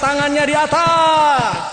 tangannya di atas.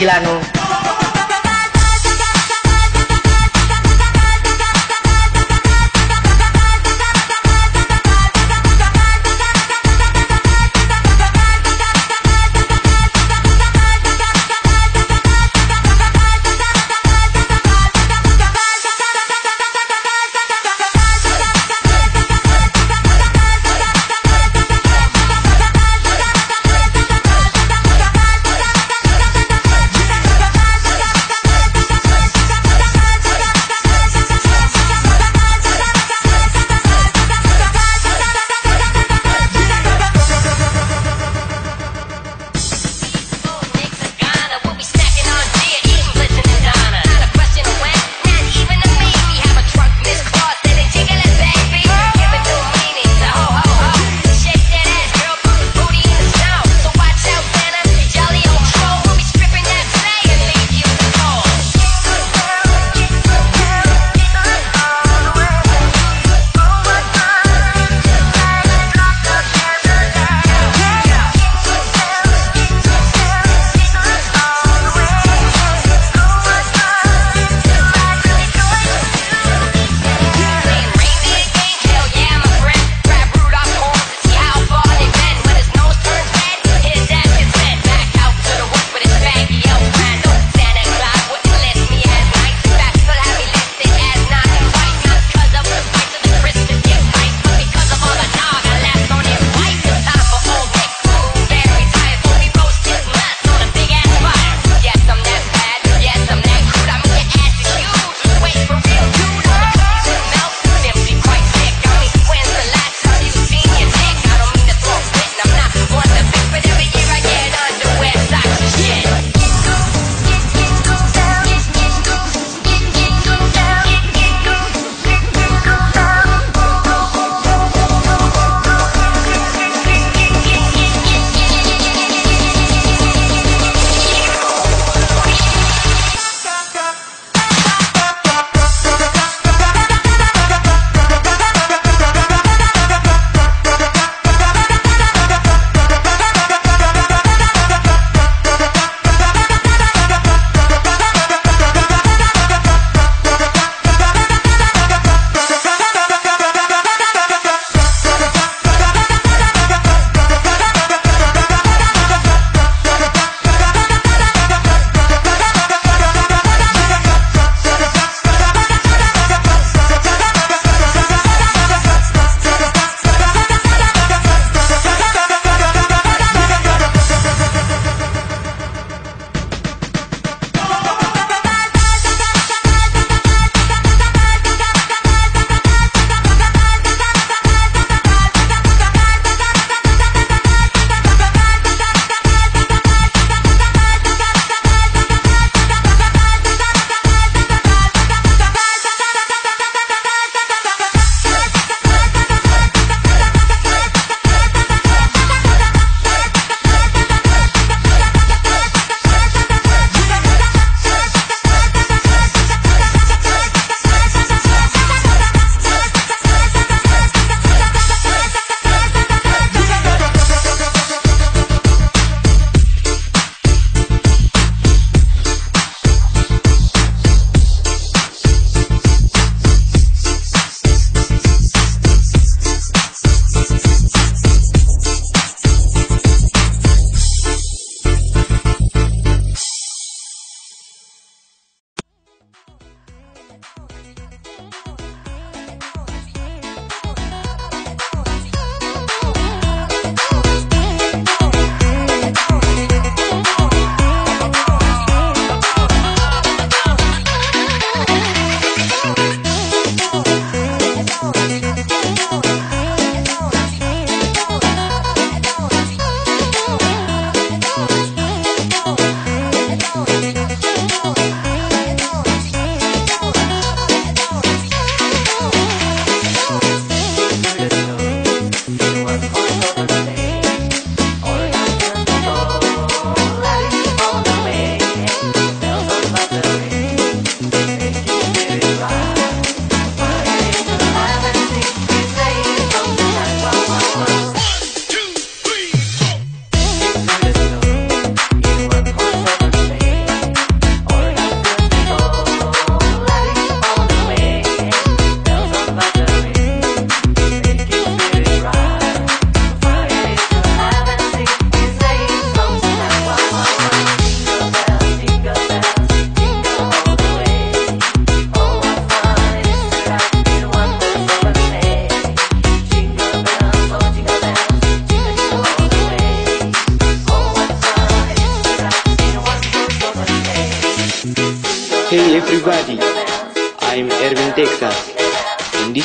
Bos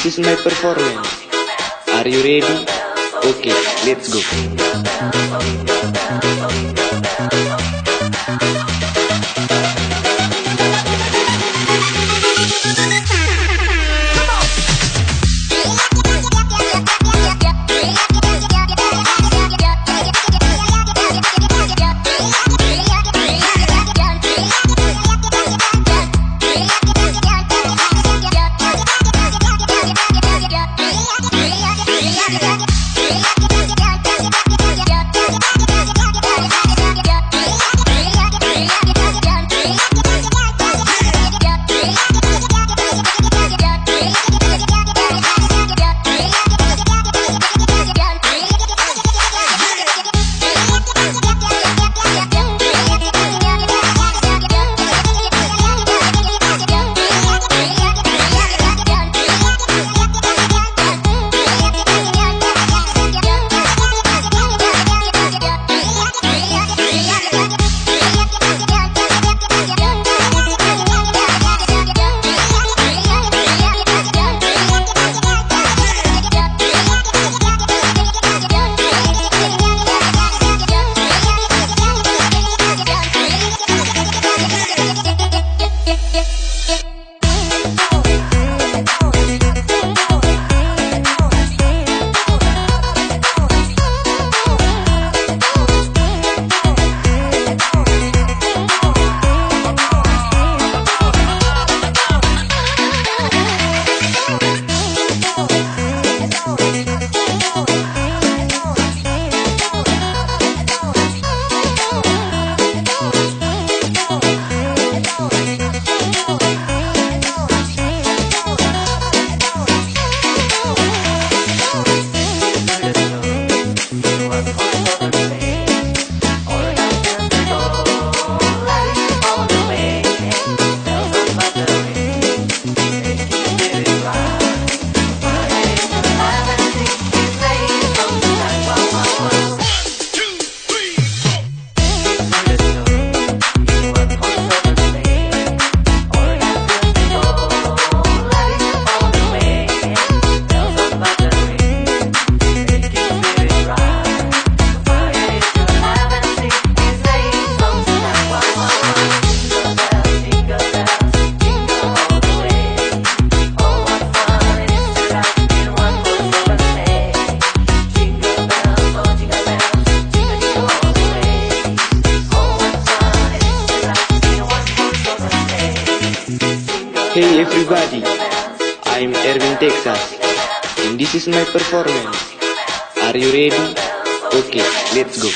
this is my performance. Are you ready? Okay, let's go. This is my performance. Are you ready? Okay, let's go.